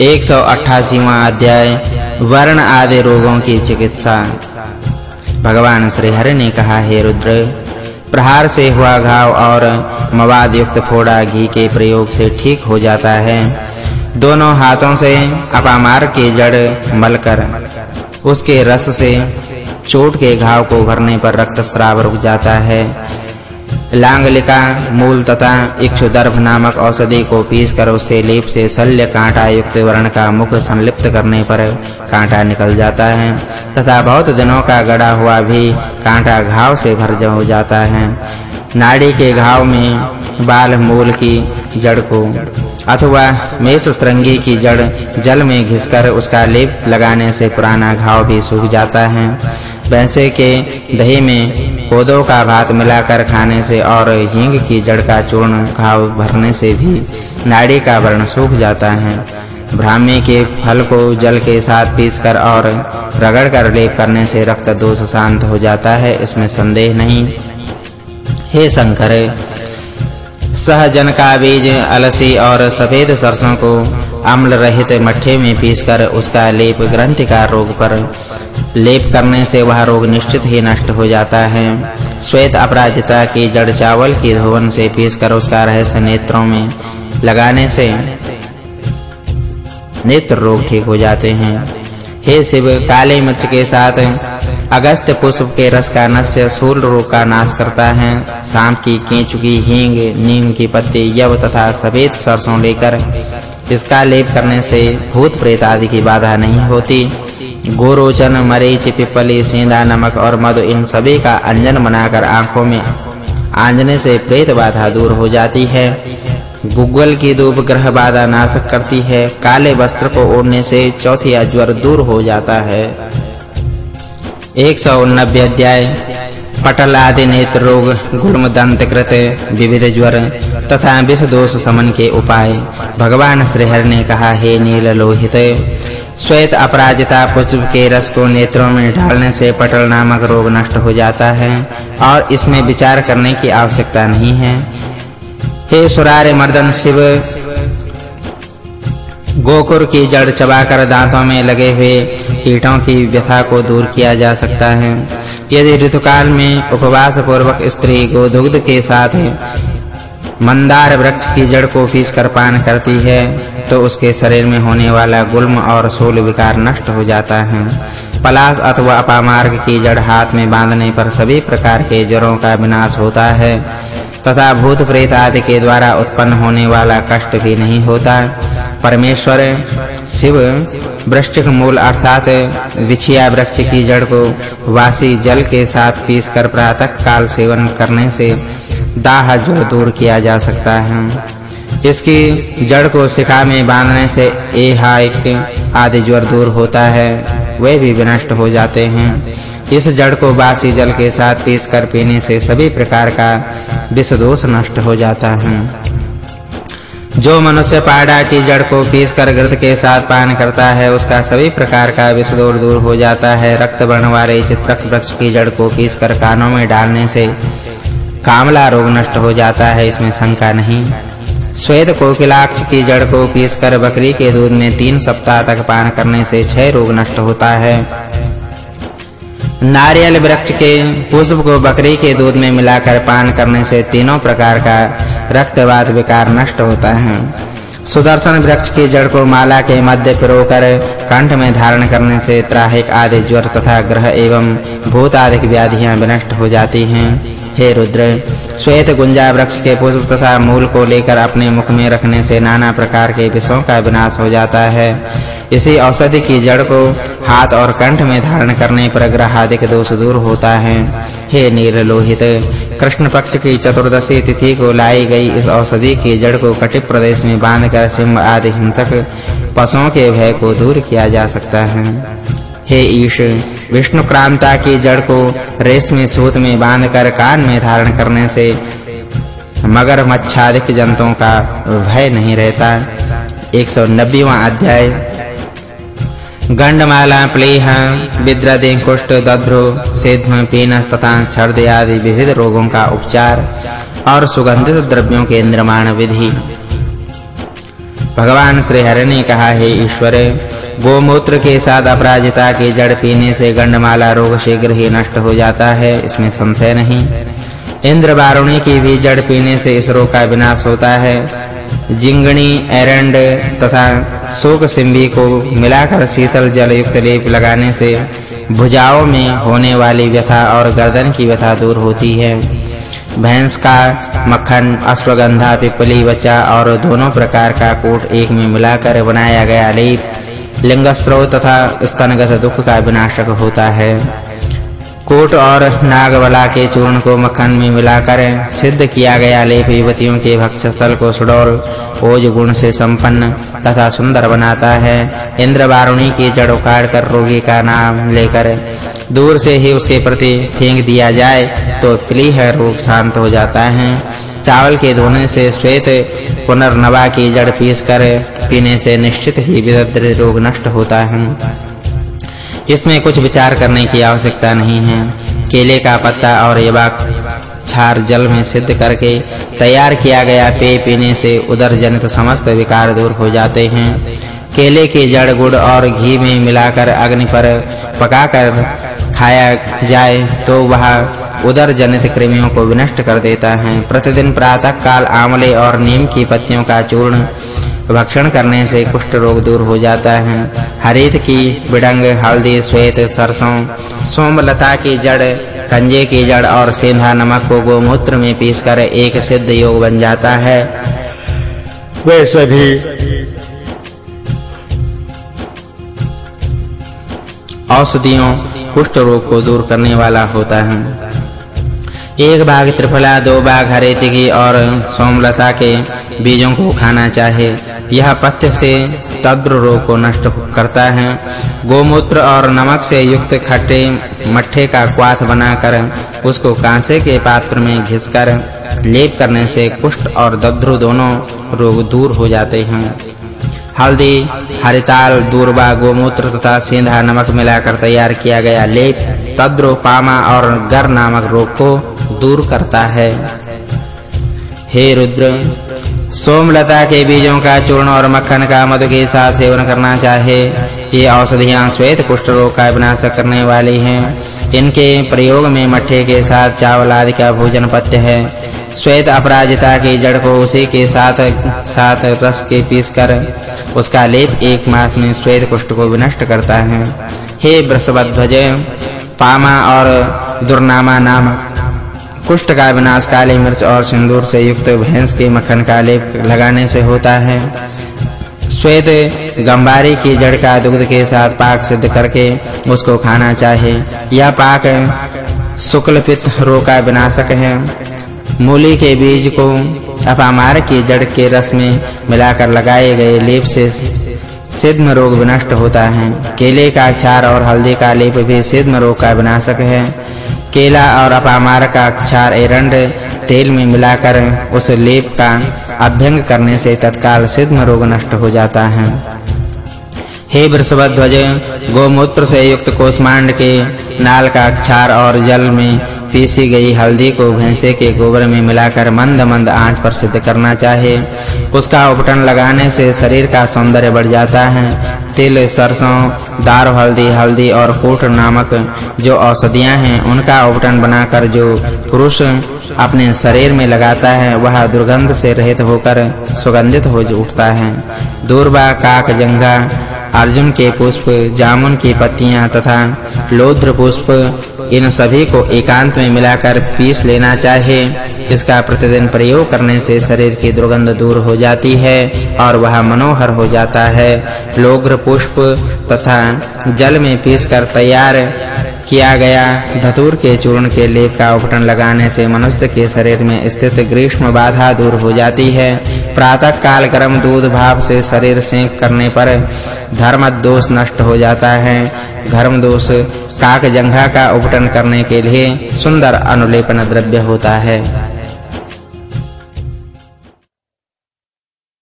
188वां अध्याय, वर्ण आदि रोगों की चिकित्सा। भगवान श्री हरि ने कहा, हे रुद्र, प्रहार से हुआ घाव और मवाद युक्त फोड़ा घी के प्रयोग से ठीक हो जाता है। दोनों हाथों से अपामार की जड़ मलकर, उसके रस से चोट के घाव को भरने पर रक्त रक्तस्राव रुक जाता है। लांगलिका, मूल तथा इक्षुदर्भ नामक औषधि को पीसकर उसके लेप से शल्य कांटा युक्त वर्ण का मुख संलिप्त करने पर कांटा निकल जाता है। तथा बहुत दिनों का गड़ा हुआ भी कांटा घाव से भर हो जाता है। नाड़ी के घाव में बाल मूल की जड़ को अथवा मेष श्रृंगी की जड़ जल में घिसकर उसका लेप लगाने से पुराना घाव भी सूख जाता है। भैंसे के दही में कोदो का भात मिलाकर खाने से और हींग की जड़ का चूर्ण घाव भरने से भी नाड़ी का वर्ण सूख जाता है। ब्राह्मी के फल को जल के साथ पीसकर और रगड़ कर लेप करने से रक्त दोष शांत हो जाता है, इसमें संदेह नहीं। हे शंकर सहजन का बीज अलसी और सफ़ेद सरसों को अम्ल रहित मट्ठे में पीसकर उसका लेप ग्रंथि का रोग पर लेप करने से वह रोग निश्चित ही नष्ट हो जाता है। श्वेत अपराजिता की जड़ चावल की धुवन से पीसकर उसका रहस्य नेत्रों में लगाने से नेत्र रोग ठीक हो जाते हैं। हे शिव, काले मिर्च के साथ अगस्त पुष्प के रस का नस्य सूल रोग का नाश करता है। सांप की केंचुकी, हींग, नीम की पत्ती, यव तथा सफ़ेद सरसों लेकर इसका लेप करने से भूत प्रेत आदि की बाधा नहीं होती। गोरोचन, मरीच, पिपली, सेंधा, नमक और मधु, इन सभी का अंजन बनाकर आँखों में आंजने से प्रेत बाधा दूर हो जाती है। गुग्गल की धूप ग्रह बाधा नाशक करती है। काले वस्त्र को ओढ़ने से चौथी ज्वर दूर हो जाता है। 190 अध्याय। पटल आदि नेत्र रोग गुल्म दंत कृत विविध ज्वर तथा विष दोष समन के उपाय। भगवान श्रीहर ने कहा, हे नील लोहित श्वेत अपराजिता पुष्प के रस को नेत्रों में डालने से पटल नामक रोग नष्ट हो जाता है और इसमें विचार करने की आवश्यकता नहीं है। हे सुरारे मर्दन शिव, गोकुर की जड़ चबाकर दांतों में लगे हुए कीटों की व्यथा को दूर किया जा सकता है। यदि ऋतुकाल में उपवास पूर्वक स्त्री को दुग्ध के साथ मंदार वृक्ष की जड़ को पीस कर पान करती है तो उसके शरीर में होने वाला गुल्म और सोल विकार नष्ट हो जाता है। पलाश अथवा अपामार्ग की जड़ हाथ में बांधने पर सभी प्रकार के ज्वरों का विनाश होता है, तथा भूत प्रेत आदि के द्वारा उत्पन्न होने वाला कष्ट भी नहीं होता। परमेश्वर शिव वृश्चिक मूल अर्थात विछिया वृक्ष की जड़ को वासी जल के साथ पीसकर प्रातः काल सेवन करने से दाह ज्वर दूर किया जा सकता है। इसकी जड़ को शिखा में बांधने से एहाइक आदि ज्वर दूर होता है, वे भी विनष्ट हो जाते हैं। इस जड़ को बासी जल के साथ पीसकर पीने से सभी प्रकार का विष दोष नष्ट हो जाता है। जो मनुष्य पाड़ा की जड़ को पीसकर घृत के साथ पान करता है, उसका सभी प्रकार का विष दूर हो जाता है। रक्त वाले चित्रक वृक्ष की जड़ को पीसकर कानों में डालने से कामला रोग नष्ट हो जाता है, इसमें शंका नहीं। श्वेत कोकिलाक्ष की जड़ को पीसकर बकरी के दूध में तीन सप्ताह तक पान करने से छह रोग नष्ट होता है। नारियल वृक्ष के पुष्प को बकरी के दूध में मिलाकर पान करने से तीनों प्रकार का रक्तवात विकार नष्ट होता है। सुदर्शन वृक्ष की जड़ को माला के मध्य पिरोकर कंठ में धारण करने से त्राहिक आदि ज्वर तथा ग्रह एवं भूत आदि व्याधियाँ विनष्ट हो जाती हैं। हे रुद्र, श्वेत गुंजा वृक्ष के पुष्प तथा मूल को लेकर अपने मुख में रखने से नाना प्रकार के विषों का विनाश हो जाता है। इसी औषधि की जड़ को हाथ और कंठ में धारण करने पर ग्रह आदि दोष दूर होता है। हे नील लोहित कृष्ण पक्ष की चतुर्दशी तिथि को लाई गई इस औषधि की जड़ को कटिप प्रदेश में बांधकर सिंह आदि हिंसक पशुओं के भय को दूर किया जा सकता है। हे ईश, विष्णु क्रांता की जड़ को रेशमी सूत में बांधकर कान में धारण करने से मगर मच्छादिक जंतुओं का भय नहीं रहता। 190वां अध्याय गंडमाला प्लेह विद्रदे कुष्ठ दध्रो सेध्म पीनस तथा छर्द आदि विविध रोगों का उपचार और सुगंधित द्रव्यों के निर्माण विधि। भगवान श्री हरि ने कहा, हे ईश्वर, गोमूत्र के साथ अपराजिता की जड़ पीने से गंडमाला रोग शीघ्र ही नष्ट हो जाता है, इसमें संशय नहीं। इंद्र वारुणी की भी जड़ पीने से इस रोग का विनाश होता है। जिंगणी, एरंड तथा शोक सिंबी को मिलाकर शीतल जल युक्त लेप लगाने से भुजाओं में होने वाली व्यथा और गर्दन की व्यथा दूर होती है। भैंस का मक्खन, अश्वगंधा, पिपली बचा और दोनों प्रकार का कूट एक में मिलाकर बनाया गया लेप, लिंगस्रोत तथा स्तनगत दुख का विनाशक होता है। कोट और नागवला के चूर्ण को मक्खन में मिलाकर सिद्ध किया गया लेप युवतियों के भक्षस्थल को सुडौल ओज गुण से संपन्न तथा सुंदर बनाता है। इंद्र वारुणी की जड़ उखाड़ कर रोगी का नाम लेकर दूर से ही उसके प्रति फेंक दिया जाए तो प्लीह रोग शांत हो जाता है। चावल के धोने से श्वेत पुनर्नवा की जड़ पीस कर पीने से निश्चित ही विदद्र रोग नष्ट होता है। इसमें कुछ विचार करने की आवश्यकता नहीं है। केले का पत्ता और यबाक छार जल में सिद्ध करके तैयार किया गया पेय पीने से उदर जनित समस्त विकार दूर हो जाते हैं। केले के जड़, गुड़ और घी में मिलाकर अग्नि पर पकाकर खाया जाए तो वह उदर जनित कृमियों को विनष्ट कर देता है। प्रतिदिन प्रातः काल आंवले और नीम की पत्तियों का चूर्ण भक्षण करने से कुष्ठ रोग दूर हो जाता है। हरित की बिडंग हल्दी श्वेत सरसों सोमलता की जड़ कंजे की जड़ और सेंधा नमक को गोमूत्र में पीसकर एक सिद्ध योग बन जाता है। वे सभी औषधियों कुष्ठ रोग को दूर करने वाला होता है। एक भाग त्रिफला दो भाग हरेतिकी और सोमलता के बीजों को खाना चाहिए यह पथ्य से तद्र रोग को नष्ट करता है। गोमूत्र और नमक से युक्त खट्टे मट्ठे का क्वाथ बनाकर उसको कांसे के पात्र में घिसकर लेप करने से कुष्ठ और दद्रु दोनों रोग दूर हो जाते हैं। हल्दी, हरिताल दूरबा गोमूत्र तथा सेंधा नमक मिलाकर तैयार किया गया लेप तद्रो पामा और गर नामक रोग को दूर करता है। हे रुद्र सोमलता के बीजों का चूर्ण और मक्खन का मधु के साथ सेवन करना चाहे। ये औषधियाँ श्वेत कुष्ठ रोग का विनाश करने वाली हैं। इनके प्रयोग में मट्ठे के साथ चावल आदि का भोजन पथ्य है। श्वेत अपराजिता की जड़ को उसी के साथ साथ रस के पीसकर उसका लेप एक मास में श्वेत कुष्ठ को विनष्ट करता है। हे वृषभध्वज, पामा और दुर्नामा नामक कुष्ठ का विनाश, काली मिर्च और सिंदूर से युक्त भैंस के मक्खन का लेप लगाने से होता है। श्वेत गंबारी की जड़ का दुग्ध के साथ पाक सिद्ध करके उसको खाना चाहिए। यह पाक शुक्ल पित्त रोग का विनाशक है। मूली के बीज को अपामार की जड़ के रस में मिलाकर लगाए गए लेप से सिद्ध रोग विनष्ट होता है। केले का अचार और हल्दी का लेप भी सिद्ध रोग का विनाशक है। केला और अपामार का अक्षार एरंड तेल में मिलाकर उस लेप का अभ्यंग करने से तत्काल सिद्ध रोग नष्ट हो जाता है। हे वृषभध्वज, गोमूत्र से युक्त कोसमांड के नाल का अक्षार और जल में पीसी गई हल्दी को भैंसे के गोबर में मिलाकर मंद-मंद आँच पर सिद्ध करना चाहिए उसका उपटन लगाने से शरीर का सौंदर्य बढ़ जाता है। तिल, सरसों दार, हल्दी हल्दी और कूट नामक जो औषधियाँ हैं, उनका उपटन बनाकर जो पुरुष अपने शरीर में लगाता है, वह दुर्गंध से रहित होकर सुगंधित हो उठता है। दूर्वा, काक, जंगा, अर्जुन के पुष्प, जामुन की पत्तियाँ तथा लोद्र पुष्प इन सभी को एकांत में मिलाकर पीस लेना चाहिए इसका प्रतिदिन प्रयोग करने से शरीर की दुर्गंध दूर हो जाती है और वह मनोहर हो जाता है। लोग्र पुष्प तथा जल में पीसकर तैयार किया गया धतूर के चूर्ण के लेप का उपटन लगाने से मनुष्य के शरीर में स्थित ग्रीष्म बाधा दूर हो जाती है। प्रातः काल गर्म दूध भाप से शरीर सेंक करने पर धर्म दोष नष्ट हो जाता है। धर्म दोष काक जंघा का उपटन करने के लिए सुंदर अनुलेपन द्रव्य होता है।